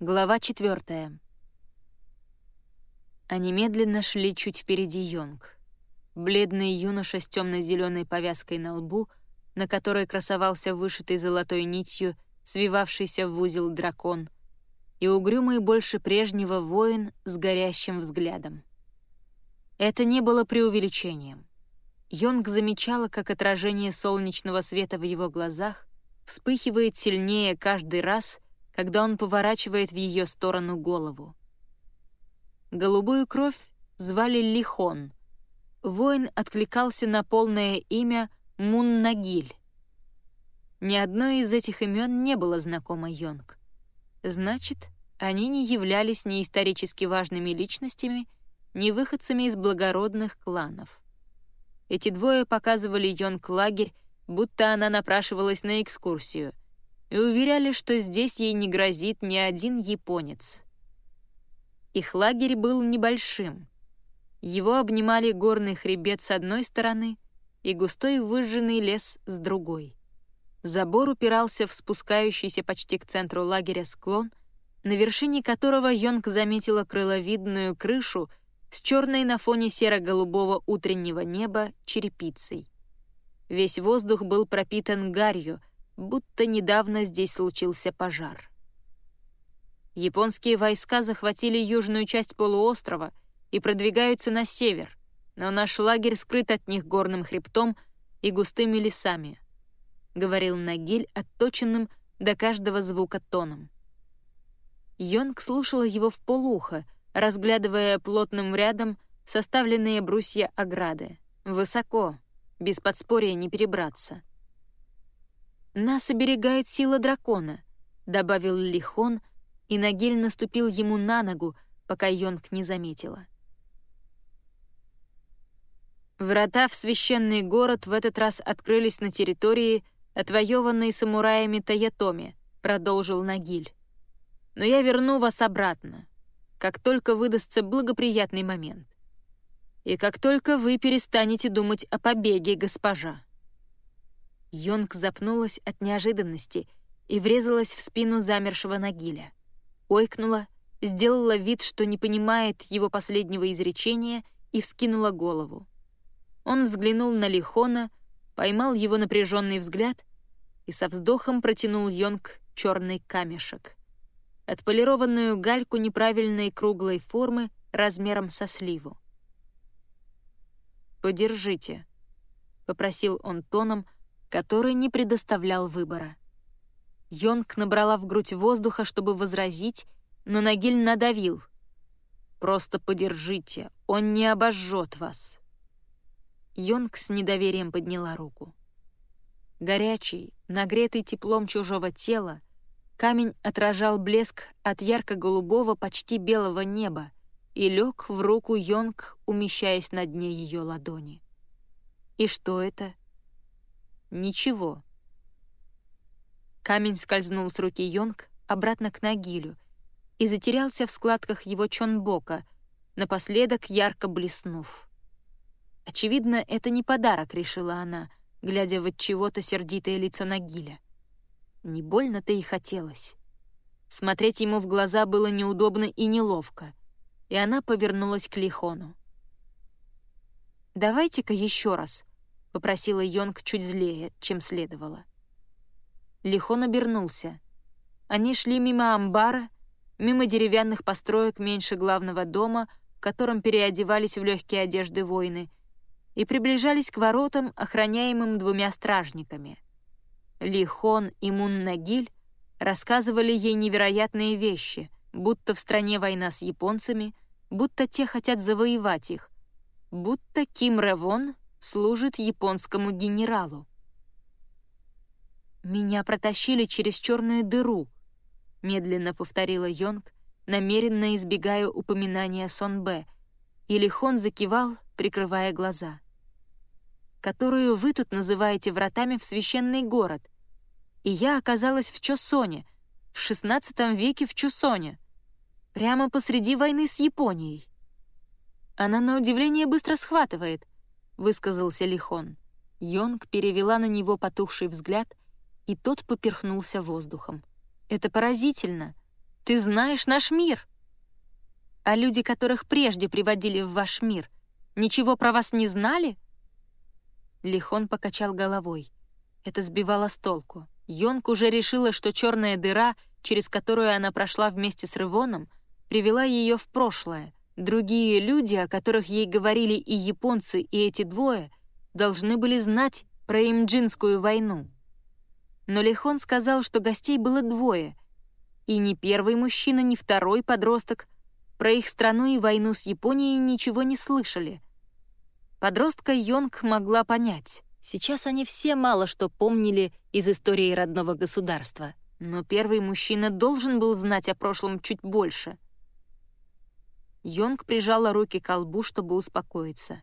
Глава четвертая. Они медленно шли чуть впереди Йонг. Бледный юноша с темно-зеленой повязкой на лбу, на которой красовался вышитый золотой нитью, свивавшийся в узел дракон, и угрюмый больше прежнего воин с горящим взглядом. Это не было преувеличением. Йонг замечала, как отражение солнечного света в его глазах вспыхивает сильнее каждый раз — когда он поворачивает в ее сторону голову. Голубую кровь звали Лихон. Воин откликался на полное имя Муннагиль. Ни одно из этих имен не было знакомо Йонг. Значит, они не являлись ни исторически важными личностями, ни выходцами из благородных кланов. Эти двое показывали Йонг лагерь, будто она напрашивалась на экскурсию — и уверяли, что здесь ей не грозит ни один японец. Их лагерь был небольшим. Его обнимали горный хребет с одной стороны и густой выжженный лес с другой. Забор упирался в спускающийся почти к центру лагеря склон, на вершине которого Йонг заметила крыловидную крышу с черной на фоне серо-голубого утреннего неба черепицей. Весь воздух был пропитан гарью, будто недавно здесь случился пожар. Японские войска захватили южную часть полуострова и продвигаются на север, но наш лагерь скрыт от них горным хребтом и густыми лесами, — говорил Нагиль отточенным до каждого звука тоном. Йонг слушала его в полухо, разглядывая плотным рядом составленные брусья ограды. Высоко, без подспорья не перебраться. «Нас оберегает сила дракона», — добавил Лихон, и Нагиль наступил ему на ногу, пока Йонг не заметила. Врата в священный город в этот раз открылись на территории, отвоеванной самураями Таятоми, продолжил Нагиль. «Но я верну вас обратно, как только выдастся благоприятный момент. И как только вы перестанете думать о побеге, госпожа». Йонг запнулась от неожиданности и врезалась в спину замершего Нагиля. Ойкнула, сделала вид, что не понимает его последнего изречения и вскинула голову. Он взглянул на Лихона, поймал его напряженный взгляд и со вздохом протянул Йонг черный камешек. Отполированную гальку неправильной круглой формы размером со сливу. «Подержите», — попросил он тоном, — который не предоставлял выбора. Йонг набрала в грудь воздуха, чтобы возразить, но Нагиль надавил. «Просто подержите, он не обожжет вас». Йонг с недоверием подняла руку. Горячий, нагретый теплом чужого тела, камень отражал блеск от ярко-голубого, почти белого неба и лег в руку Йонг, умещаясь на дне ее ладони. И что это? Ничего. Камень скользнул с руки Йонг обратно к Нагилю и затерялся в складках его чонбока, напоследок ярко блеснув. Очевидно, это не подарок, решила она, глядя в чего-то сердитое лицо Нагиля. Не больно-то и хотелось. Смотреть ему в глаза было неудобно и неловко, и она повернулась к Лихону. «Давайте-ка еще раз», — попросила Йонг чуть злее, чем следовало. Лихон обернулся. Они шли мимо амбара, мимо деревянных построек меньше главного дома, в котором переодевались в легкие одежды воины, и приближались к воротам, охраняемым двумя стражниками. Лихон и Муннагиль рассказывали ей невероятные вещи, будто в стране война с японцами, будто те хотят завоевать их, будто Ким Ревон служит японскому генералу. «Меня протащили через черную дыру», — медленно повторила Йонг, намеренно избегая упоминания Сонбе, и Лихон закивал, прикрывая глаза. «Которую вы тут называете вратами в священный город. И я оказалась в Чосоне, в XVI веке в Чусоне, прямо посреди войны с Японией». Она на удивление быстро схватывает — высказался Лихон. Йонг перевела на него потухший взгляд, и тот поперхнулся воздухом. «Это поразительно. Ты знаешь наш мир. А люди, которых прежде приводили в ваш мир, ничего про вас не знали?» Лихон покачал головой. Это сбивало с толку. Йонг уже решила, что черная дыра, через которую она прошла вместе с Рывоном, привела ее в прошлое. Другие люди, о которых ей говорили и японцы, и эти двое, должны были знать про имджинскую войну. Но Лихон сказал, что гостей было двое, и ни первый мужчина, ни второй подросток про их страну и войну с Японией ничего не слышали. Подростка Йонг могла понять. Сейчас они все мало что помнили из истории родного государства, но первый мужчина должен был знать о прошлом чуть больше. Йонг прижала руки к колбу, чтобы успокоиться.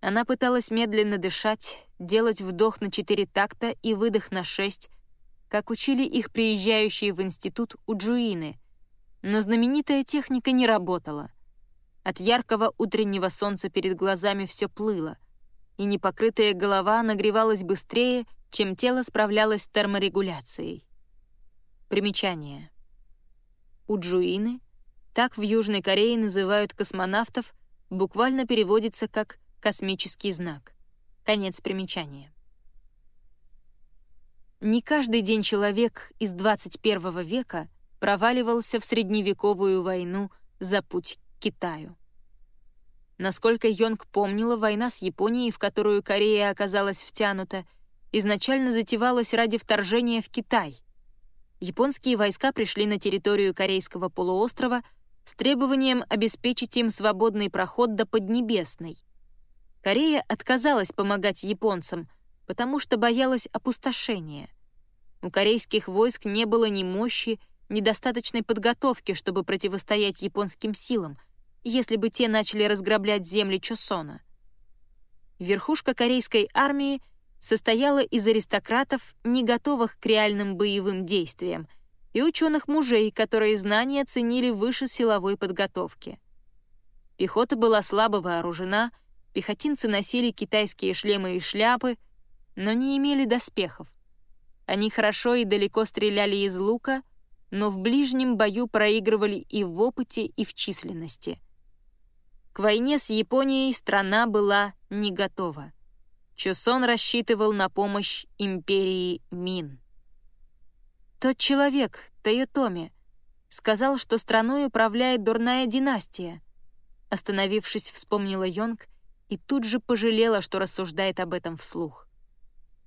Она пыталась медленно дышать, делать вдох на четыре такта и выдох на шесть, как учили их приезжающие в институт у Джуины, но знаменитая техника не работала. От яркого утреннего солнца перед глазами все плыло, и непокрытая голова нагревалась быстрее, чем тело справлялось с терморегуляцией. Примечание. У Джуины, так в Южной Корее называют космонавтов, буквально переводится как космический знак. Конец примечания. Не каждый день человек из 21 века проваливался в средневековую войну за путь к Китаю. Насколько Йонг помнила, война с Японией, в которую Корея оказалась втянута, изначально затевалась ради вторжения в Китай. Японские войска пришли на территорию Корейского полуострова с требованием обеспечить им свободный проход до Поднебесной — Корея отказалась помогать японцам, потому что боялась опустошения. У корейских войск не было ни мощи, ни достаточной подготовки, чтобы противостоять японским силам, если бы те начали разграблять земли Чосона. Верхушка корейской армии состояла из аристократов, не готовых к реальным боевым действиям, и ученых мужей, которые знания ценили выше силовой подготовки. Пехота была слабо вооружена — Пехотинцы носили китайские шлемы и шляпы, но не имели доспехов. Они хорошо и далеко стреляли из лука, но в ближнем бою проигрывали и в опыте, и в численности. К войне с Японией страна была не готова. Чосон рассчитывал на помощь империи Мин. Тот человек, Тойотоми, сказал, что страной управляет дурная династия. Остановившись, вспомнила Йонг и тут же пожалела, что рассуждает об этом вслух.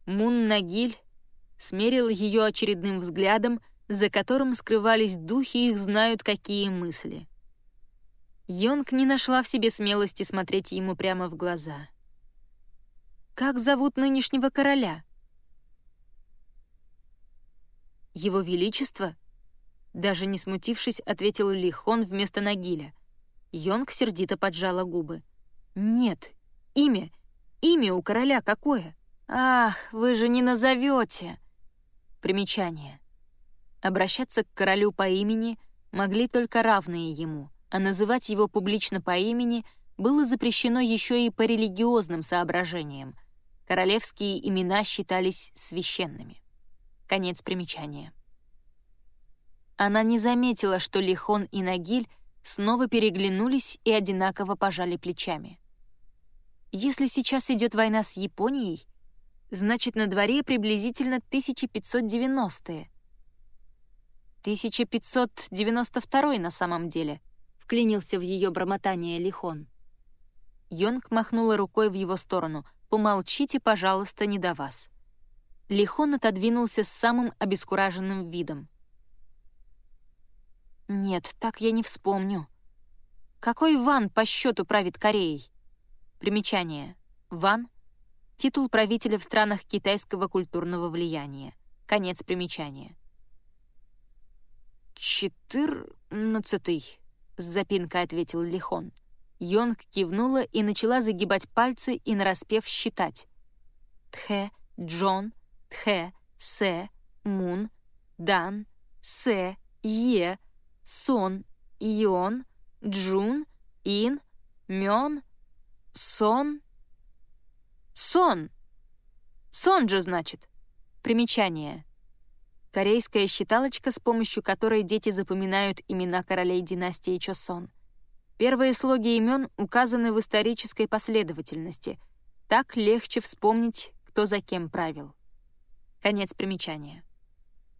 Мун Нагиль смерил ее очередным взглядом, за которым скрывались духи их знают какие мысли. Йонг не нашла в себе смелости смотреть ему прямо в глаза. «Как зовут нынешнего короля?» «Его Величество?» Даже не смутившись, ответил Лихон вместо Нагиля. Йонг сердито поджала губы. «Нет, имя. Имя у короля какое?» «Ах, вы же не назовете. Примечание. Обращаться к королю по имени могли только равные ему, а называть его публично по имени было запрещено еще и по религиозным соображениям. Королевские имена считались священными. Конец примечания. Она не заметила, что Лихон и Нагиль снова переглянулись и одинаково пожали плечами. Если сейчас идет война с Японией, значит, на дворе приблизительно 1590-е. 1592 на самом деле, вклинился в ее бормотание Лихон. Йонг махнула рукой в его сторону. «Помолчите, пожалуйста, не до вас». Лихон отодвинулся с самым обескураженным видом. «Нет, так я не вспомню. Какой Ван по счету правит Кореей?» Примечание. Ван — титул правителя в странах китайского культурного влияния. Конец примечания. «Четырнадцатый», — с запинкой ответил Лихон. Йонг кивнула и начала загибать пальцы и нараспев считать. Тхе, Джон, Тхе, Се, Мун, Дан, Се, Е, Сон, Ион, Джун, Ин, Мён, Сон? Сон! Сон же, значит. Примечание. корейская считалочка, с помощью которой дети запоминают имена королей династии Чосон. Первые слоги имен указаны в исторической последовательности. Так легче вспомнить, кто за кем правил. Конец примечания.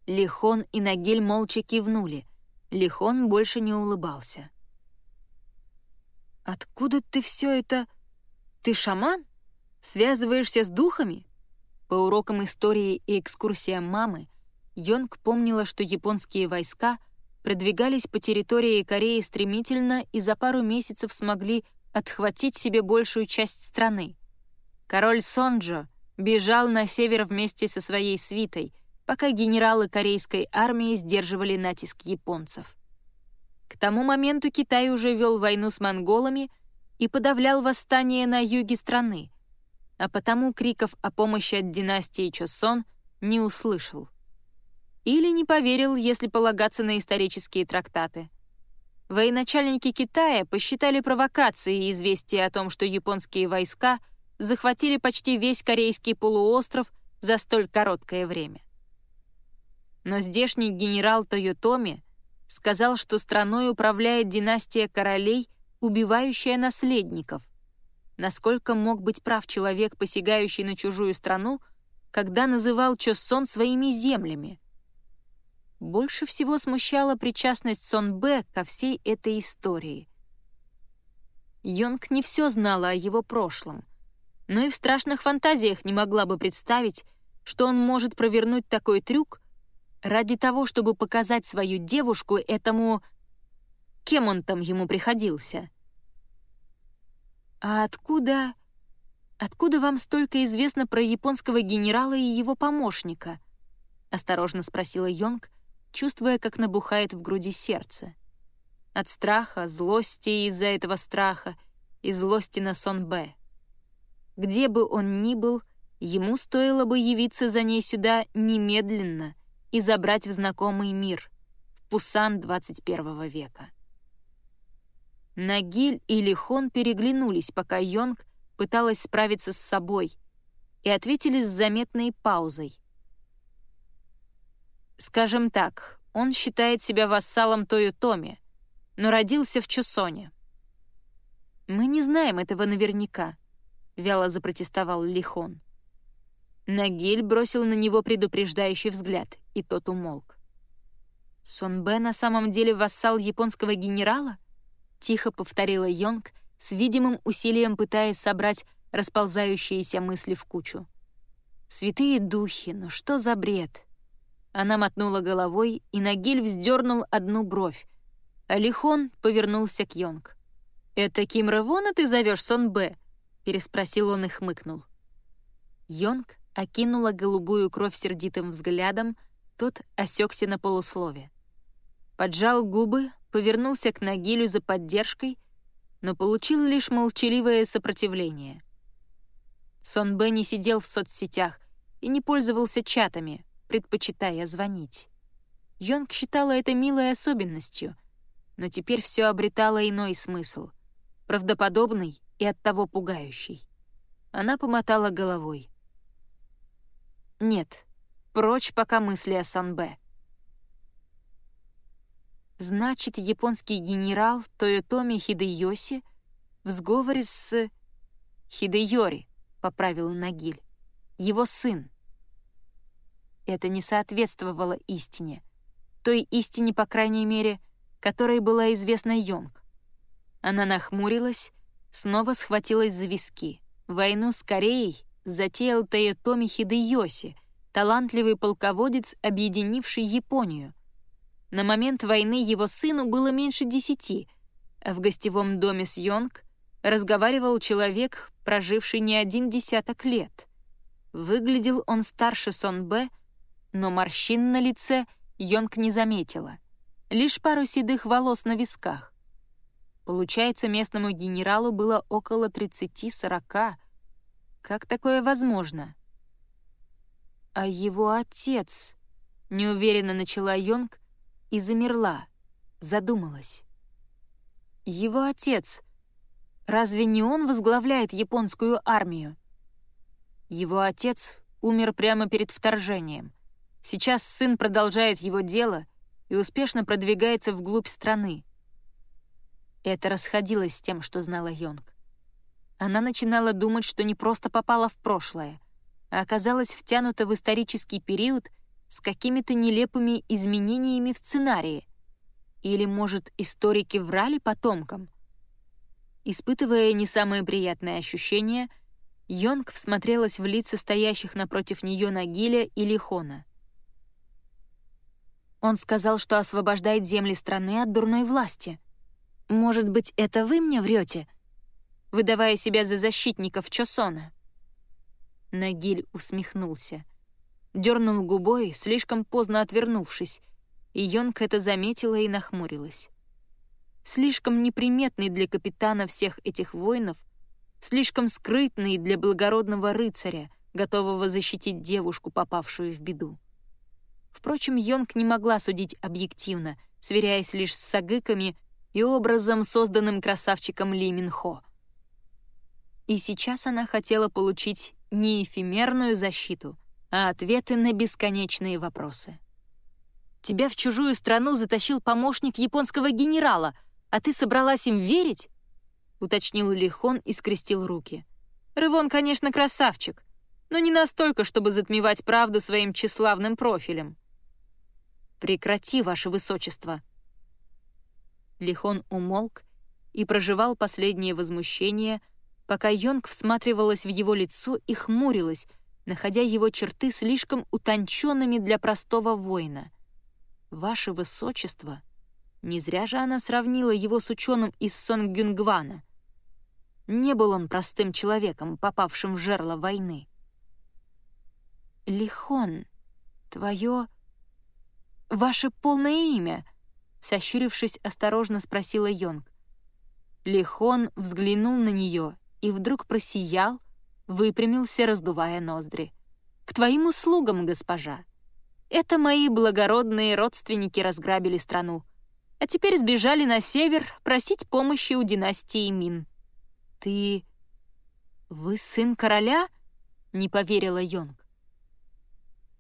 Лихон и Нагиль молча кивнули. Лихон больше не улыбался. «Откуда ты все это? Ты шаман? Связываешься с духами?» По урокам истории и экскурсиям мамы Йонг помнила, что японские войска продвигались по территории Кореи стремительно и за пару месяцев смогли отхватить себе большую часть страны. Король Сонджо бежал на север вместе со своей свитой, пока генералы корейской армии сдерживали натиск японцев. К тому моменту Китай уже вел войну с монголами и подавлял восстание на юге страны, а потому криков о помощи от династии Чосон не услышал. Или не поверил, если полагаться на исторические трактаты. Военачальники Китая посчитали провокацией известие о том, что японские войска захватили почти весь корейский полуостров за столь короткое время. Но здешний генерал Тойотоми сказал, что страной управляет династия королей, убивающая наследников. Насколько мог быть прав человек, посягающий на чужую страну, когда называл Чосон своими землями? Больше всего смущала причастность Сон Б ко всей этой истории. Йонг не все знала о его прошлом, но и в страшных фантазиях не могла бы представить, что он может провернуть такой трюк ради того, чтобы показать свою девушку этому... Кем он там ему приходился? «А откуда... откуда вам столько известно про японского генерала и его помощника?» — осторожно спросила Йонг, чувствуя, как набухает в груди сердце. От страха, злости из-за этого страха и злости на сон Б. Где бы он ни был, ему стоило бы явиться за ней сюда немедленно и забрать в знакомый мир, в Пусан 21 века. Нагиль и Лихон переглянулись, пока Йонг пыталась справиться с собой, и ответили с заметной паузой. Скажем так, он считает себя вассалом Тою Томи, но родился в Чусоне. «Мы не знаем этого наверняка», — вяло запротестовал Лихон. Нагиль бросил на него предупреждающий взгляд, и тот умолк. «Сон Бэ на самом деле вассал японского генерала?» — тихо повторила Йонг, с видимым усилием пытаясь собрать расползающиеся мысли в кучу. «Святые духи, ну что за бред?» Она мотнула головой, и Нагиль вздернул одну бровь. Алихон повернулся к Йонг. «Это Ким Ревона ты зовешь Сон Б?» — переспросил он и хмыкнул. Йонг окинула голубую кровь сердитым взглядом, тот осекся на полуслове. Поджал губы, повернулся к Нагилю за поддержкой, но получил лишь молчаливое сопротивление. Сон Б не сидел в соцсетях и не пользовался чатами — предпочитая звонить. Йонг считала это милой особенностью, но теперь все обретало иной смысл, правдоподобный и оттого пугающий. Она помотала головой. «Нет, прочь пока мысли о Санбэ». Значит, японский генерал Тойотоми Хидеёси в сговоре с... Хидеёри, поправил Нагиль. Его сын. Это не соответствовало истине. Той истине, по крайней мере, которой была известна Йонг. Она нахмурилась, снова схватилась за виски. Войну с Кореей затеял Тойотоми Хидеёси, талантливый полководец, объединивший Японию. На момент войны его сыну было меньше десяти, а в гостевом доме с Йонг разговаривал человек, проживший не один десяток лет. Выглядел он старше Сон Б, но морщин на лице Йонг не заметила. Лишь пару седых волос на висках. Получается, местному генералу было около 30-40. Как такое возможно? А его отец... Неуверенно начала Йонг и замерла, задумалась. Его отец... Разве не он возглавляет японскую армию? Его отец умер прямо перед вторжением — Сейчас сын продолжает его дело и успешно продвигается вглубь страны. Это расходилось с тем, что знала Йонг. Она начинала думать, что не просто попала в прошлое, а оказалась втянута в исторический период с какими-то нелепыми изменениями в сценарии. Или, может, историки врали потомкам? Испытывая не самые приятные ощущения, Йонг всмотрелась в лица стоящих напротив нее Нагиля и Лихона. Он сказал, что освобождает земли страны от дурной власти. Может быть, это вы мне врете, выдавая себя за защитников Чосона?» Нагиль усмехнулся. Дернул губой, слишком поздно отвернувшись, и Йонг это заметила и нахмурилась. Слишком неприметный для капитана всех этих воинов, слишком скрытный для благородного рыцаря, готового защитить девушку, попавшую в беду. Впрочем, Йонг не могла судить объективно, сверяясь лишь с сагыками и образом, созданным красавчиком Ли Минхо. И сейчас она хотела получить не эфемерную защиту, а ответы на бесконечные вопросы. «Тебя в чужую страну затащил помощник японского генерала, а ты собралась им верить?» — уточнил Лихон и скрестил руки. «Рывон, конечно, красавчик, но не настолько, чтобы затмевать правду своим тщеславным профилем». «Прекрати, ваше высочество», Лихон умолк и проживал последнее возмущение, пока Йонг всматривалась в его лицо и хмурилась, находя его черты слишком утонченными для простого воина. «Ваше высочество!» Не зря же она сравнила его с ученым из Сонгюнгвана. Не был он простым человеком, попавшим в жерло войны. «Лихон, твое... ваше полное имя?» Сощурившись, осторожно спросила Йонг. Лихон взглянул на нее и вдруг просиял, выпрямился, раздувая ноздри. «К твоим услугам, госпожа. Это мои благородные родственники разграбили страну, а теперь сбежали на север просить помощи у династии Мин». «Ты... вы сын короля?» — не поверила Йонг.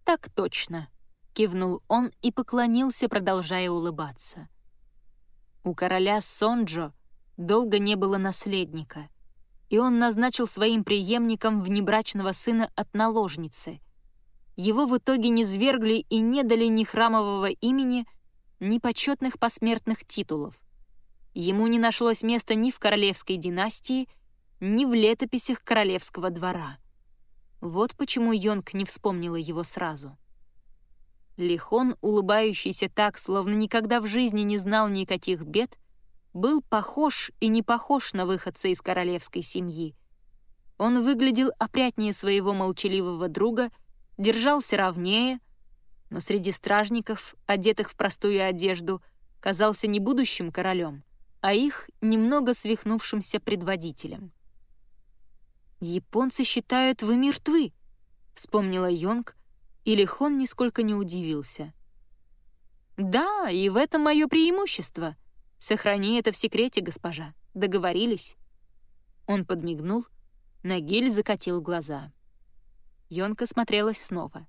«Так точно», — кивнул он и поклонился, продолжая улыбаться. У короля Сонджо долго не было наследника, и он назначил своим преемником внебрачного сына от наложницы. Его в итоге не свергли и не дали ни храмового имени, ни почетных посмертных титулов. Ему не нашлось места ни в королевской династии, ни в летописях королевского двора. Вот почему Йонг не вспомнила его сразу. Лихон, улыбающийся так, словно никогда в жизни не знал никаких бед, был похож и не похож на выходца из королевской семьи. Он выглядел опрятнее своего молчаливого друга, держался ровнее, но среди стражников, одетых в простую одежду, казался не будущим королем, а их немного свихнувшимся предводителем. «Японцы считают, вы мертвы», — вспомнила Йонг, и Лихон нисколько не удивился. «Да, и в этом мое преимущество. Сохрани это в секрете, госпожа. Договорились?» Он подмигнул, Нагиль закатил глаза. Йонка смотрелась снова.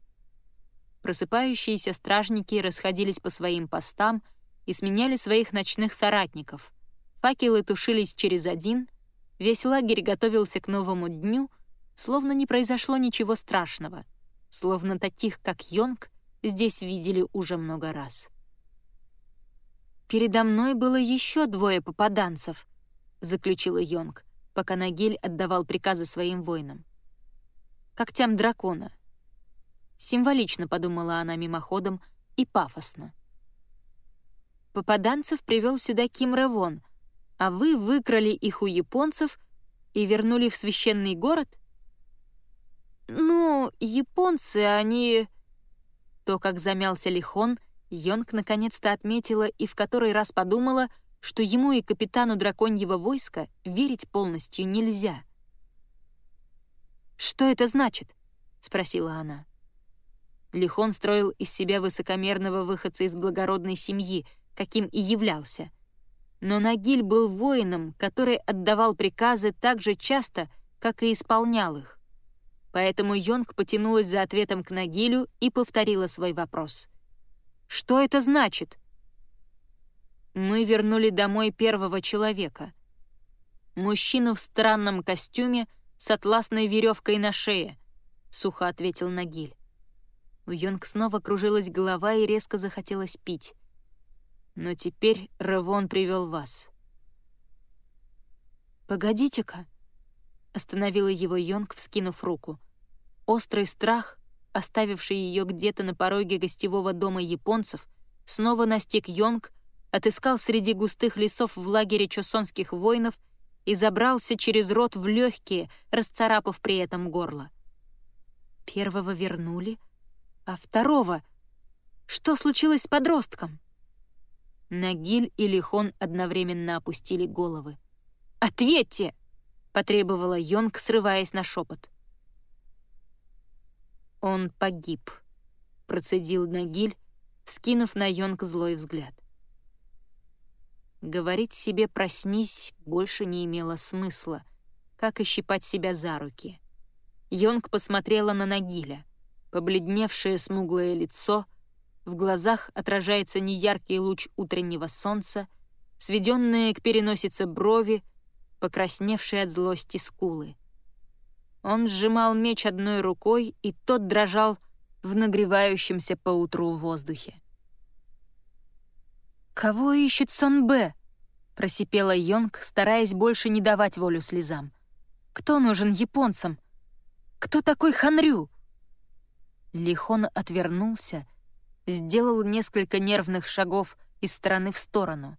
Просыпающиеся стражники расходились по своим постам и сменяли своих ночных соратников. Факелы тушились через один, весь лагерь готовился к новому дню, словно не произошло ничего страшного — словно таких, как Йонг, здесь видели уже много раз. «Передо мной было еще двое попаданцев», — заключила Йонг, пока Нагель отдавал приказы своим воинам. «Когтям дракона». Символично подумала она мимоходом и пафосно. Попаданцев привел сюда Ким Ревон, а вы выкрали их у японцев и вернули в священный город — «Ну, японцы, они...» То, как замялся Лихон, Йонг наконец-то отметила и в который раз подумала, что ему и капитану драконьего войска верить полностью нельзя. «Что это значит?» — спросила она. Лихон строил из себя высокомерного выходца из благородной семьи, каким и являлся. Но Нагиль был воином, который отдавал приказы так же часто, как и исполнял их. Поэтому Йонг потянулась за ответом к Нагилю и повторила свой вопрос. «Что это значит?» «Мы вернули домой первого человека. Мужчину в странном костюме с атласной веревкой на шее», — сухо ответил Нагиль. У Йонг снова кружилась голова и резко захотелось пить. «Но теперь Ревон привел вас». «Погодите-ка», — остановила его Йонг, вскинув руку. Острый страх, оставивший ее где-то на пороге гостевого дома японцев, снова настиг Йонг, отыскал среди густых лесов в лагере чосонских воинов и забрался через рот в легкие, расцарапав при этом горло. Первого вернули, а второго... Что случилось с подростком? Нагиль и Лихон одновременно опустили головы. «Ответьте!» — потребовала Йонг, срываясь на шепот. «Он погиб», — процедил Нагиль, вскинув на Йонг злой взгляд. Говорить себе «проснись» больше не имело смысла, как и щипать себя за руки. Йонг посмотрела на Нагиля. Побледневшее смуглое лицо, в глазах отражается неяркий луч утреннего солнца, сведенные к переносице брови — покрасневшие от злости скулы. Он сжимал меч одной рукой, и тот дрожал в нагревающемся поутру воздухе. «Кого ищет Сон Б?» — просипела Йонг, стараясь больше не давать волю слезам. «Кто нужен японцам? Кто такой Ханрю?» Лихон отвернулся, сделал несколько нервных шагов из стороны в сторону.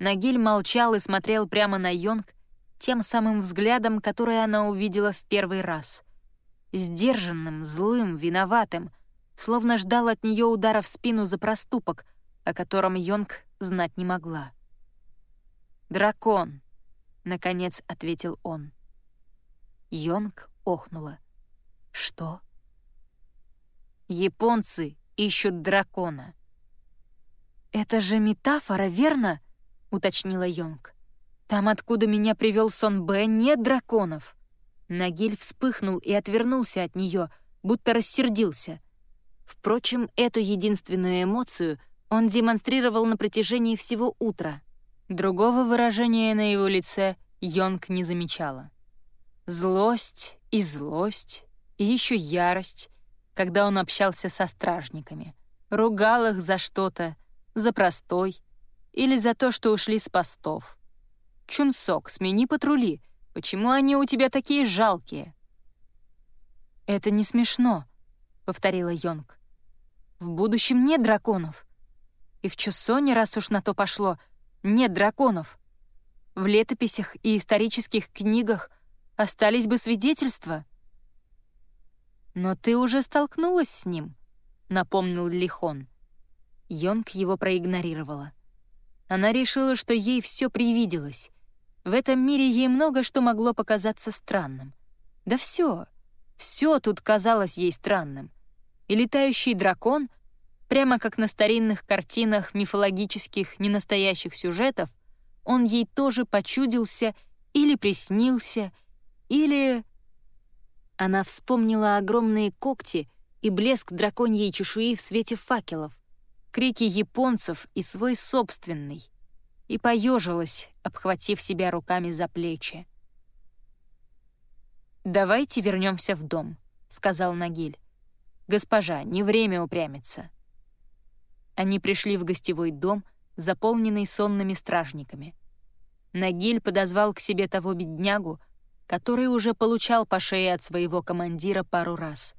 Нагиль молчал и смотрел прямо на Йонг, тем самым взглядом, который она увидела в первый раз. Сдержанным, злым, виноватым, словно ждал от нее удара в спину за проступок, о котором Йонг знать не могла. «Дракон», — наконец ответил он. Йонг охнула. «Что?» «Японцы ищут дракона». «Это же метафора, верно?» — уточнила Йонг. Там, откуда меня привел сон Б, нет драконов. Нагиль вспыхнул и отвернулся от нее, будто рассердился. Впрочем, эту единственную эмоцию он демонстрировал на протяжении всего утра. Другого выражения на его лице Йонг не замечала. Злость и злость, и еще ярость, когда он общался со стражниками. Ругал их за что-то, за простой или за то, что ушли с постов. Чунсок, смени патрули. Почему они у тебя такие жалкие?» «Это не смешно», — повторила Йонг. «В будущем нет драконов. И в Чусоне, раз уж на то пошло, нет драконов. В летописях и исторических книгах остались бы свидетельства». «Но ты уже столкнулась с ним», — напомнил Лихон. Йонг его проигнорировала. Она решила, что ей все привиделось, в этом мире ей много что могло показаться странным. Да все, все тут казалось ей странным. И летающий дракон, прямо как на старинных картинах мифологических ненастоящих сюжетов, он ей тоже почудился или приснился, или... Она вспомнила огромные когти и блеск драконьей чешуи в свете факелов, крики японцев и свой собственный — и поежилась, обхватив себя руками за плечи. «Давайте вернемся в дом», — сказал Нагиль. «Госпожа, не время упрямиться». Они пришли в гостевой дом, заполненный сонными стражниками. Нагиль подозвал к себе того беднягу, который уже получал по шее от своего командира пару раз.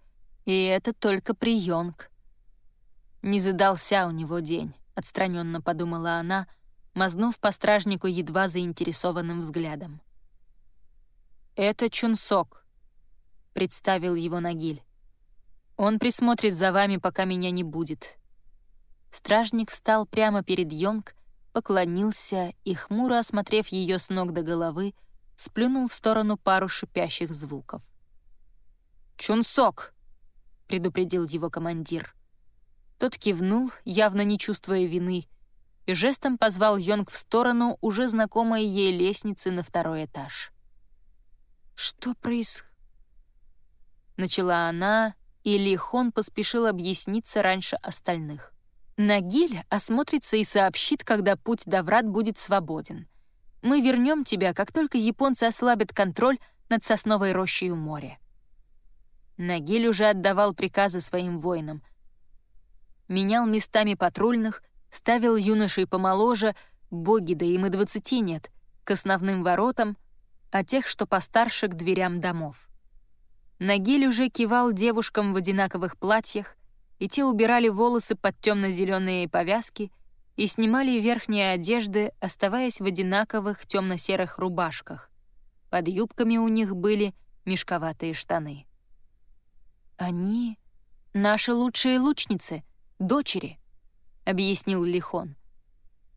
И это только приёнг. «Не задался у него день», — отстраненно подумала она, мазнув по стражнику едва заинтересованным взглядом. «Это Чунсок», — представил его Нагиль. «Он присмотрит за вами, пока меня не будет». Стражник встал прямо перед Йонг, поклонился и, хмуро осмотрев ее с ног до головы, сплюнул в сторону пару шипящих звуков. «Чунсок!» — предупредил его командир. Тот кивнул, явно не чувствуя вины, и жестом позвал Йонг в сторону уже знакомой ей лестницы на второй этаж. «Что происходит?» Начала она, и Лихон поспешил объясниться раньше остальных. Нагиль осмотрится и сообщит, когда путь до врат будет свободен. Мы вернем тебя, как только японцы ослабят контроль над сосновой рощей у моря. Нагиль уже отдавал приказы своим воинам. Менял местами патрульных, ставил юношей помоложе, боги, да им и двадцати нет, к основным воротам, а тех, что постарше, к дверям домов. Нагиль уже кивал девушкам в одинаковых платьях, и те убирали волосы под темно-зеленые повязки и снимали верхние одежды, оставаясь в одинаковых темно-серых рубашках. Под юбками у них были мешковатые штаны. «Они — наши лучшие лучницы, дочери», — объяснил Лихон.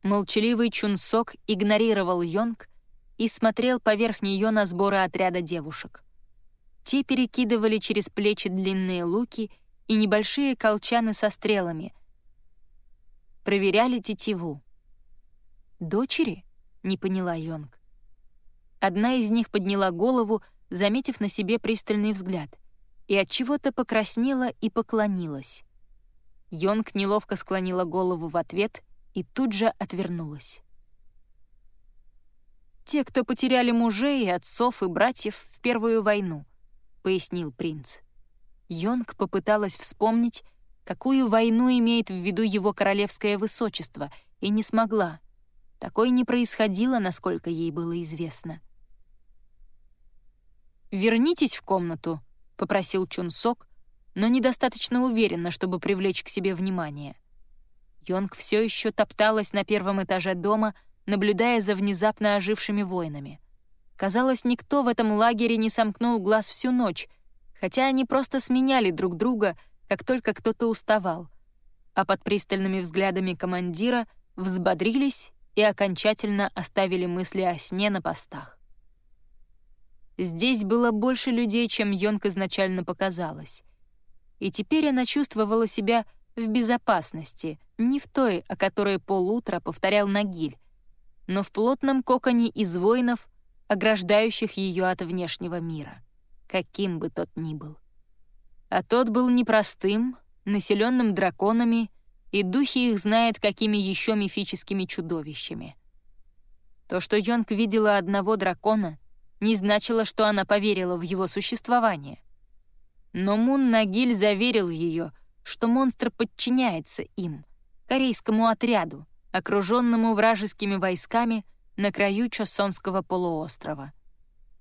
Молчаливый Чунсок игнорировал Йонг и смотрел поверх нее на сборы отряда девушек. Те перекидывали через плечи длинные луки и небольшие колчаны со стрелами. Проверяли тетиву. «Дочери?» — не поняла Йонг. Одна из них подняла голову, заметив на себе пристальный взгляд и от чего-то покраснела и поклонилась. Йонг неловко склонила голову в ответ и тут же отвернулась. «Те, кто потеряли мужей, отцов и братьев в Первую войну», — пояснил принц. Йонг попыталась вспомнить, какую войну имеет в виду его королевское высочество, и не смогла. Такое не происходило, насколько ей было известно. «Вернитесь в комнату», попросил Чун Сок, но недостаточно уверенно, чтобы привлечь к себе внимание. Йонг все еще топталась на первом этаже дома, наблюдая за внезапно ожившими воинами. Казалось, никто в этом лагере не сомкнул глаз всю ночь, хотя они просто сменяли друг друга, как только кто-то уставал, а под пристальными взглядами командира взбодрились и окончательно оставили мысли о сне на постах. Здесь было больше людей, чем Йонг изначально показалось. И теперь она чувствовала себя в безопасности, не в той, о которой полутра повторял Нагиль, но в плотном коконе из воинов, ограждающих ее от внешнего мира, каким бы тот ни был. А тот был непростым, населенным драконами, и духи их знают какими еще мифическими чудовищами. То, что Йонг видела одного дракона — не значило, что она поверила в его существование. Но Мун Нагиль заверил ее, что монстр подчиняется им, корейскому отряду, окруженному вражескими войсками на краю Чосонского полуострова.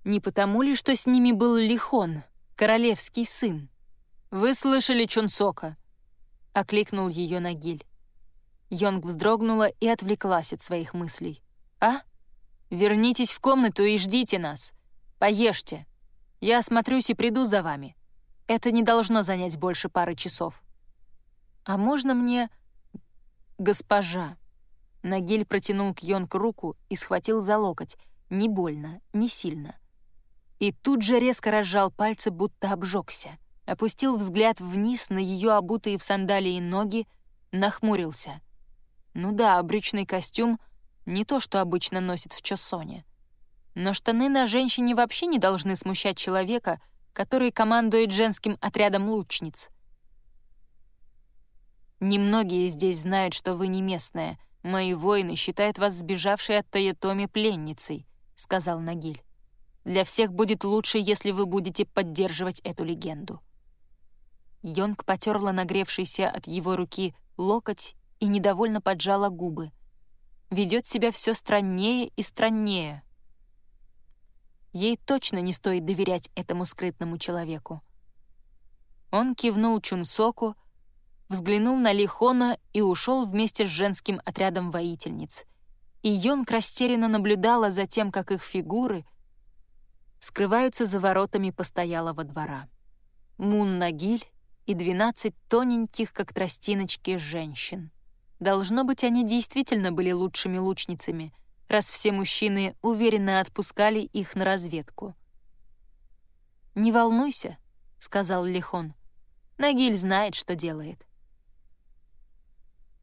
Не потому ли, что с ними был Лихон, королевский сын? «Вы слышали Чунсока?» — окликнул ее Нагиль. Йонг вздрогнула и отвлеклась от своих мыслей. «А?» Вернитесь в комнату и ждите нас. Поешьте. Я осмотрюсь и приду за вами. Это не должно занять больше пары часов. А можно мне... Госпожа. Нагиль протянул к Йонг руку и схватил за локоть. Не больно, не сильно. И тут же резко разжал пальцы, будто обжегся. Опустил взгляд вниз на ее обутые в сандалии ноги, нахмурился. Ну да, брючный костюм не то, что обычно носит в Чосоне. Но штаны на женщине вообще не должны смущать человека, который командует женским отрядом лучниц. Немногие здесь знают, что вы не местная. Мои воины считают вас сбежавшей от Тойотоми пленницей», — сказал Нагиль. «Для всех будет лучше, если вы будете поддерживать эту легенду». Йонг потерла нагревшийся от его руки локоть и недовольно поджала губы ведет себя все страннее и страннее. Ей точно не стоит доверять этому скрытному человеку. Он кивнул Чунсоку, взглянул на Лихона и ушел вместе с женским отрядом воительниц. И Йонг растерянно наблюдала за тем, как их фигуры скрываются за воротами постоялого двора. Мун Нагиль и двенадцать тоненьких, как тростиночки, женщин. Должно быть, они действительно были лучшими лучницами, раз все мужчины уверенно отпускали их на разведку. «Не волнуйся», — сказал Лихон. «Нагиль знает, что делает».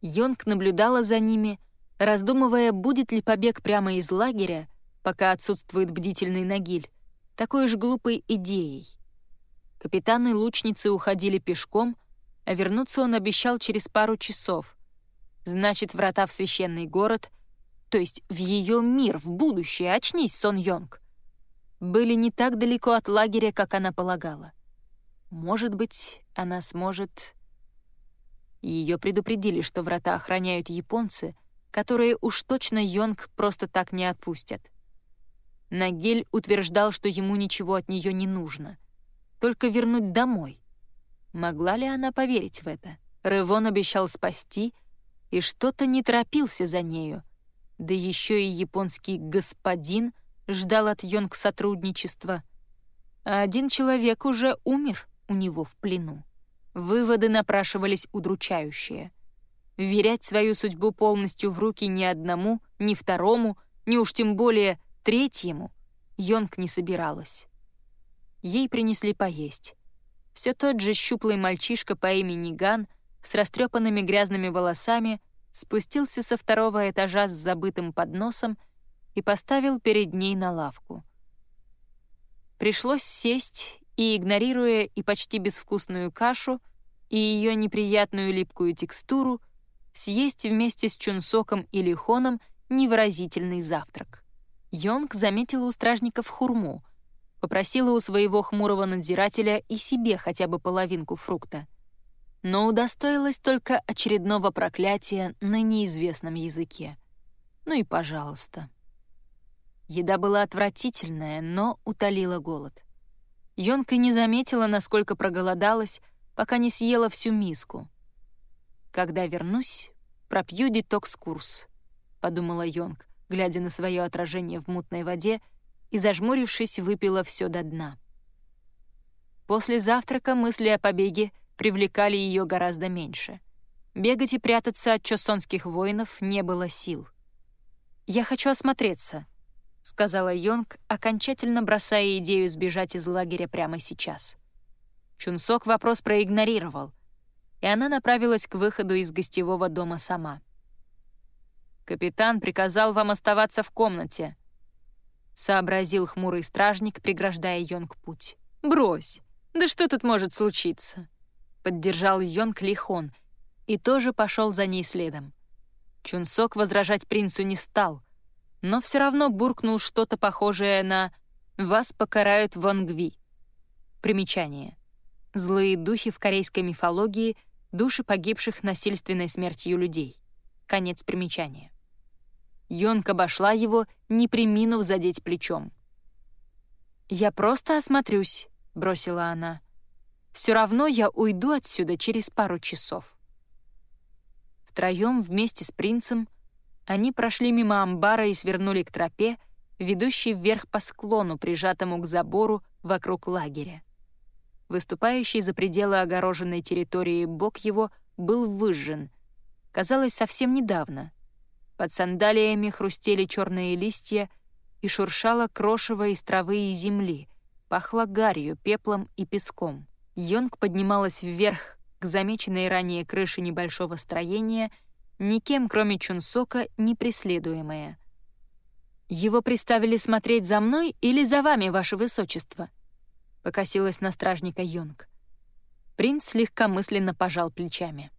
Йонг наблюдала за ними, раздумывая, будет ли побег прямо из лагеря, пока отсутствует бдительный Нагиль, такой же глупой идеей. Капитаны лучницы уходили пешком, а вернуться он обещал через пару часов. Значит, врата в священный город, то есть в ее мир, в будущее, очнись, Сон Йонг, были не так далеко от лагеря, как она полагала. Может быть, она сможет... Ее предупредили, что врата охраняют японцы, которые уж точно Йонг просто так не отпустят. Нагель утверждал, что ему ничего от нее не нужно. Только вернуть домой. Могла ли она поверить в это? Ревон обещал спасти, и что-то не торопился за нею. Да еще и японский господин ждал от Йонг сотрудничества. А один человек уже умер у него в плену. Выводы напрашивались удручающие. Верять свою судьбу полностью в руки ни одному, ни второму, ни уж тем более третьему Йонг не собиралась. Ей принесли поесть. Все тот же щуплый мальчишка по имени Ган с растрепанными грязными волосами спустился со второго этажа с забытым подносом и поставил перед ней на лавку. Пришлось сесть и, игнорируя и почти безвкусную кашу, и ее неприятную липкую текстуру, съесть вместе с чунсоком и лихоном невыразительный завтрак. Йонг заметила у стражников хурму, попросила у своего хмурого надзирателя и себе хотя бы половинку фрукта. Но удостоилась только очередного проклятия на неизвестном языке. Ну и пожалуйста. Еда была отвратительная, но утолила голод. Йонка не заметила, насколько проголодалась, пока не съела всю миску. «Когда вернусь, пропью детокс-курс», — подумала Йонг, глядя на свое отражение в мутной воде, и, зажмурившись, выпила все до дна. После завтрака мысли о побеге привлекали ее гораздо меньше. Бегать и прятаться от чосонских воинов не было сил. «Я хочу осмотреться», — сказала Йонг, окончательно бросая идею сбежать из лагеря прямо сейчас. Чунсок вопрос проигнорировал, и она направилась к выходу из гостевого дома сама. «Капитан приказал вам оставаться в комнате», — сообразил хмурый стражник, преграждая Йонг путь. «Брось! Да что тут может случиться?» Поддержал Йонг Лихон и тоже пошел за ней следом. Чунсок возражать принцу не стал, но все равно буркнул что-то похожее на «Вас покарают Вонгви». Примечание. Злые духи в корейской мифологии — души погибших насильственной смертью людей. Конец примечания. Йонка обошла его, не приминув задеть плечом. «Я просто осмотрюсь», — бросила она. «Все равно я уйду отсюда через пару часов». Втроем вместе с принцем они прошли мимо амбара и свернули к тропе, ведущей вверх по склону, прижатому к забору вокруг лагеря. Выступающий за пределы огороженной территории бок его был выжжен. Казалось, совсем недавно. Под сандалиями хрустели черные листья и шуршало крошево из травы и земли, пахло гарью, пеплом и песком. Йонг поднималась вверх к замеченной ранее крыше небольшого строения, никем, кроме Чунсока, не преследуемая. «Его приставили смотреть за мной или за вами, ваше высочество?» покосилась на стражника Йонг. Принц легкомысленно пожал плечами.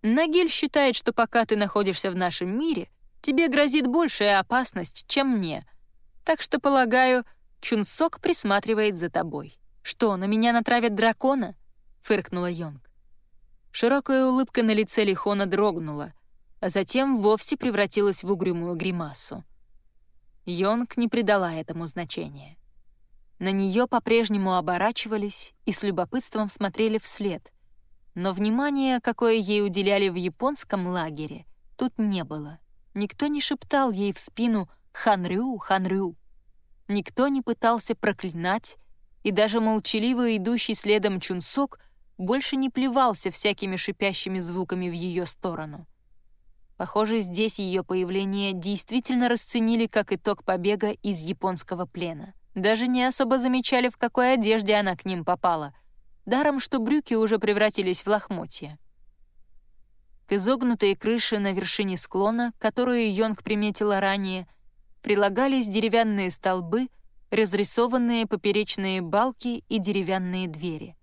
«Нагиль считает, что пока ты находишься в нашем мире, тебе грозит большая опасность, чем мне. Так что, полагаю, Чунсок присматривает за тобой. Что, на меня натравят дракона?» — фыркнула Йонг. Широкая улыбка на лице Лихона дрогнула, а затем вовсе превратилась в угрюмую гримасу. Йонг не придала этому значения. На нее по-прежнему оборачивались и с любопытством смотрели вслед. Но внимания, какое ей уделяли в японском лагере, тут не было. Никто не шептал ей в спину «Ханрю, Ханрю». Никто не пытался проклинать, и даже молчаливо идущий следом Чунсок больше не плевался всякими шипящими звуками в ее сторону. Похоже, здесь ее появление действительно расценили как итог побега из японского плена. Даже не особо замечали, в какой одежде она к ним попала. Даром, что брюки уже превратились в лохмотья. К изогнутой крыше на вершине склона, которую Йонг приметила ранее, прилагались деревянные столбы, разрисованные поперечные балки и деревянные двери.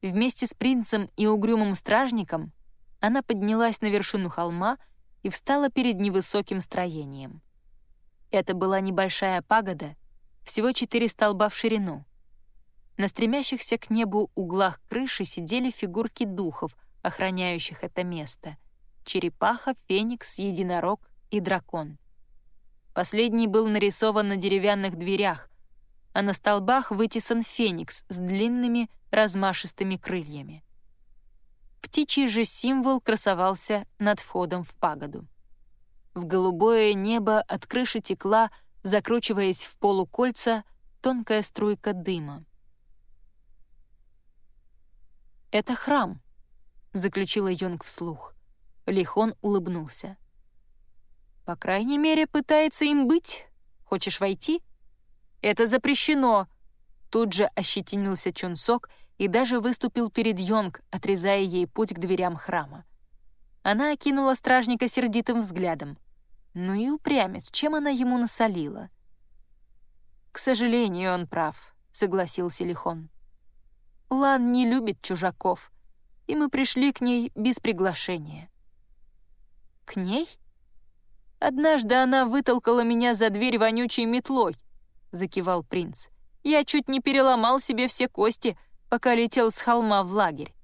Вместе с принцем и угрюмым стражником она поднялась на вершину холма и встала перед невысоким строением. Это была небольшая пагода, всего четыре столба в ширину. На стремящихся к небу углах крыши сидели фигурки духов, охраняющих это место — черепаха, феникс, единорог и дракон. Последний был нарисован на деревянных дверях, а на столбах вытесан феникс с длинными размашистыми крыльями. Птичий же символ красовался над входом в пагоду. В голубое небо от крыши текла, закручиваясь в полукольца, тонкая струйка дыма. «Это храм», — заключила Йонг вслух. Лихон улыбнулся. «По крайней мере, пытается им быть. Хочешь войти?» «Это запрещено!» Тут же ощетинился Чунсок и даже выступил перед Йонг, отрезая ей путь к дверям храма. Она окинула стражника сердитым взглядом. Ну и упрямец, чем она ему насолила? «К сожалению, он прав», — согласился Лихон. «Лан не любит чужаков, и мы пришли к ней без приглашения». «К ней?» «Однажды она вытолкала меня за дверь вонючей метлой», — закивал принц. «Я чуть не переломал себе все кости, пока летел с холма в лагерь.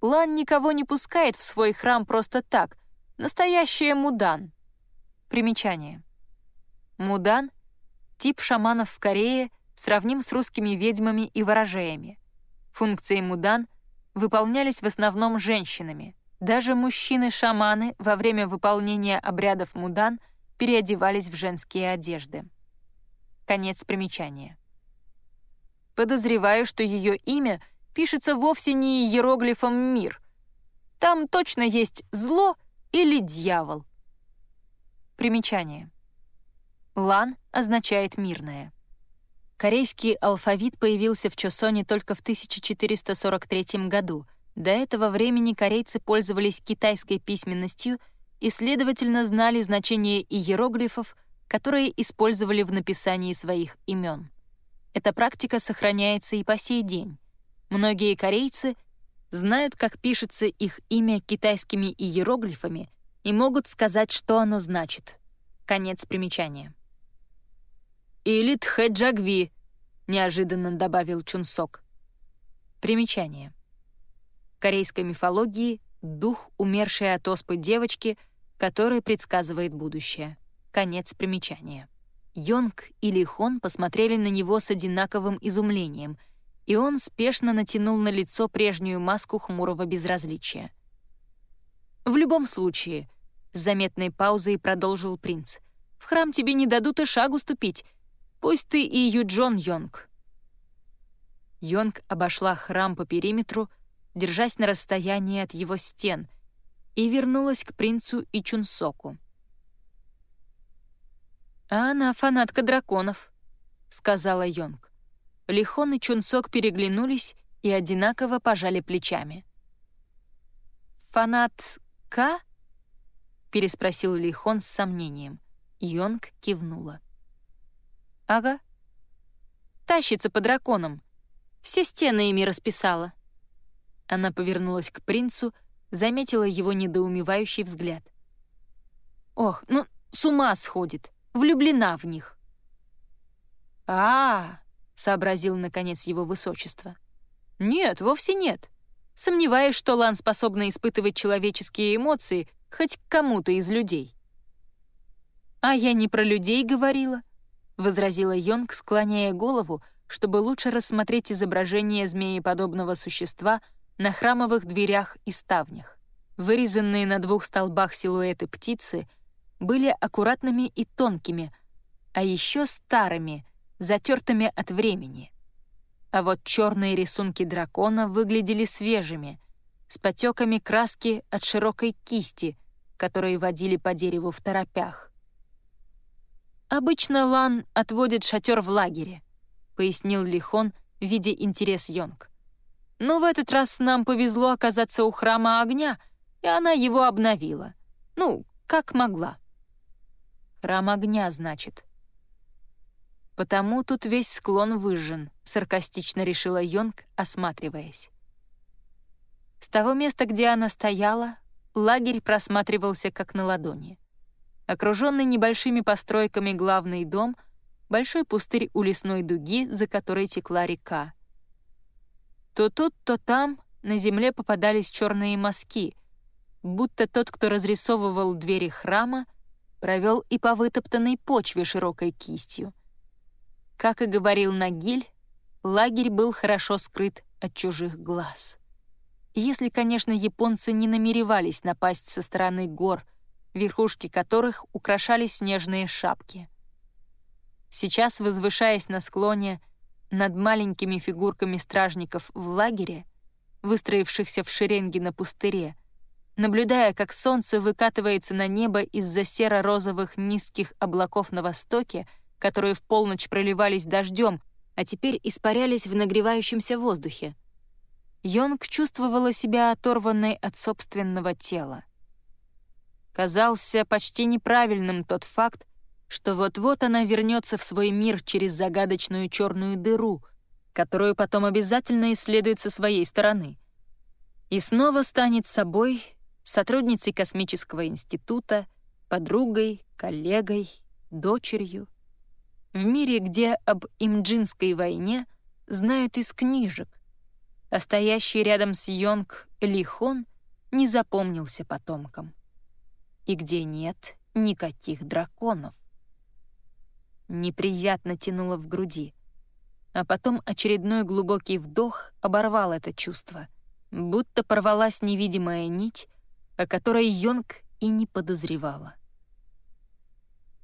Лан никого не пускает в свой храм просто так. Настоящая мудан. Примечание. Мудан — тип шаманов в Корее, сравним с русскими ведьмами и ворожеями. Функции мудан выполнялись в основном женщинами. Даже мужчины-шаманы во время выполнения обрядов мудан переодевались в женские одежды. Конец примечания. Подозреваю, что ее имя пишется вовсе не иероглифом «мир». Там точно есть «зло» или «дьявол». Примечание. «Лан» означает «мирное». Корейский алфавит появился в Чосоне только в 1443 году. До этого времени корейцы пользовались китайской письменностью и, следовательно, знали значение иероглифов, которые использовали в написании своих имен. Эта практика сохраняется и по сей день. Многие корейцы знают, как пишется их имя китайскими иероглифами и могут сказать, что оно значит. Конец примечания. «Или Тхэджагви», — неожиданно добавил Чунсок. Примечание. Корейской мифологии дух умершей от оспы девочки, который предсказывает будущее. Конец примечания. Йонг и Лихон посмотрели на него с одинаковым изумлением, и он спешно натянул на лицо прежнюю маску хмурого безразличия. «В любом случае», — с заметной паузой продолжил принц, «в храм тебе не дадут и шагу ступить, пусть ты и Юджон Йонг». Йонг обошла храм по периметру, держась на расстоянии от его стен, и вернулась к принцу и Чунсоку. «А она фанатка драконов», — сказала Йонг. Лихон и Чунсок переглянулись и одинаково пожали плечами. «Фанатка?» — переспросил Лихон с сомнением. Йонг кивнула. «Ага. Тащится по драконам. Все стены ими расписала». Она повернулась к принцу, заметила его недоумевающий взгляд. «Ох, ну, с ума сходит влюблена в них. а, -а, -а сообразил, наконец, его высочество. «Нет, вовсе нет. Сомневаюсь, что Лан способна испытывать человеческие эмоции хоть к кому-то из людей». «А я не про людей говорила», — возразила Йонг, склоняя голову, чтобы лучше рассмотреть изображение змееподобного существа на храмовых дверях и ставнях. Вырезанные на двух столбах силуэты птицы — были аккуратными и тонкими, а еще старыми, затертыми от времени. А вот черные рисунки дракона выглядели свежими, с потеками краски от широкой кисти, которые водили по дереву в торопях. «Обычно Лан отводит шатер в лагере», — пояснил Лихон, видя интерес Йонг. «Но в этот раз нам повезло оказаться у храма огня, и она его обновила. Ну, как могла». Храм огня, значит. Потому тут весь склон выжжен, саркастично решила Йонг, осматриваясь. С того места, где она стояла, лагерь просматривался как на ладони. Окруженный небольшими постройками главный дом, большой пустырь у лесной дуги, за которой текла река. То тут, то там на земле попадались черные мазки, будто тот, кто разрисовывал двери храма, провел и по вытоптанной почве широкой кистью. Как и говорил Нагиль, лагерь был хорошо скрыт от чужих глаз. Если, конечно, японцы не намеревались напасть со стороны гор, верхушки которых украшали снежные шапки. Сейчас, возвышаясь на склоне над маленькими фигурками стражников в лагере, выстроившихся в шеренге на пустыре, наблюдая, как солнце выкатывается на небо из-за серо-розовых низких облаков на востоке, которые в полночь проливались дождем, а теперь испарялись в нагревающемся воздухе. Йонг чувствовала себя оторванной от собственного тела. Казался почти неправильным тот факт, что вот-вот она вернется в свой мир через загадочную черную дыру, которую потом обязательно исследует со своей стороны. И снова станет собой, сотрудницей космического института, подругой, коллегой, дочерью. В мире, где об имджинской войне знают из книжек, а стоящий рядом с Йонг Лихон не запомнился потомкам. И где нет никаких драконов. Неприятно тянуло в груди, а потом очередной глубокий вдох оборвал это чувство, будто порвалась невидимая нить, о которой Йонг и не подозревала.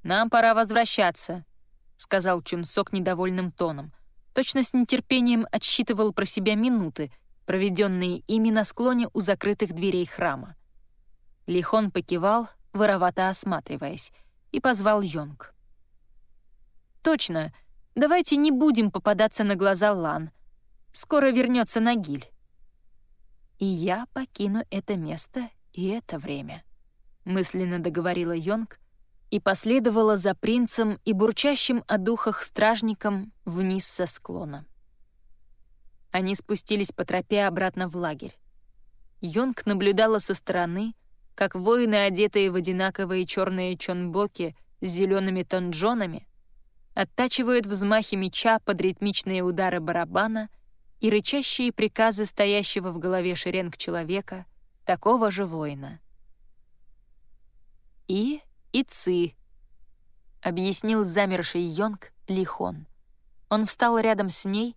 «Нам пора возвращаться», — сказал Чунсок недовольным тоном. Точно с нетерпением отсчитывал про себя минуты, проведенные ими на склоне у закрытых дверей храма. Лихон покивал, воровато осматриваясь, и позвал Йонг. «Точно, давайте не будем попадаться на глаза Лан. Скоро вернется Нагиль». «И я покину это место и это время», — мысленно договорила Йонг и последовала за принцем и бурчащим о духах стражником вниз со склона. Они спустились по тропе обратно в лагерь. Йонг наблюдала со стороны, как воины, одетые в одинаковые черные чонбоки с зелеными тонжонами, оттачивают взмахи меча под ритмичные удары барабана и рычащие приказы стоящего в голове шеренг человека, такого же воина. И и Ци, объяснил замерший Йонг Лихон. Он встал рядом с ней,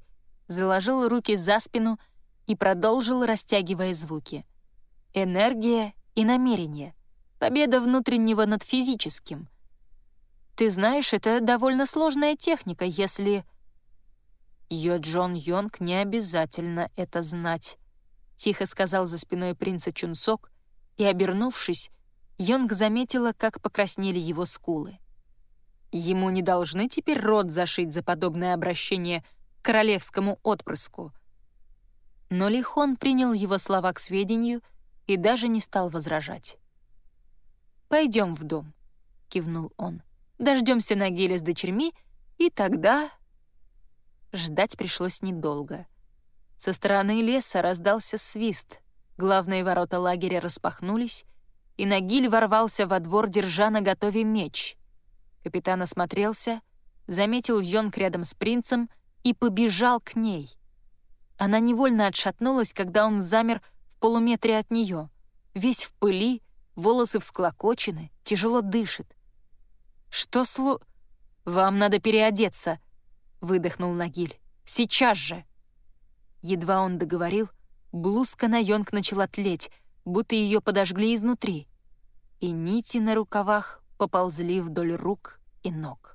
заложил руки за спину и продолжил, растягивая звуки. Энергия и намерение. Победа внутреннего над физическим. Ты знаешь, это довольно сложная техника, если... Йо Джон Йонг не обязательно это знать, тихо сказал за спиной принца Чунсок и, обернувшись, Йонг заметила, как покраснели его скулы. Ему не должны теперь рот зашить за подобное обращение к королевскому отпрыску. Но Лихон принял его слова к сведению и даже не стал возражать. Пойдем в дом», — кивнул он. Дождемся Нагиля с дочерьми, и тогда...» Ждать пришлось недолго. Со стороны леса раздался свист, главные ворота лагеря распахнулись, и Нагиль ворвался во двор, держа на готове меч. Капитан осмотрелся, заметил Йонг рядом с принцем и побежал к ней. Она невольно отшатнулась, когда он замер в полуметре от нее, весь в пыли, волосы всклокочены, тяжело дышит. «Что слу...» «Вам надо переодеться», — выдохнул Нагиль. «Сейчас же!» Едва он договорил, блузка на Йонг начала тлеть, будто ее подожгли изнутри, и нити на рукавах поползли вдоль рук и ног.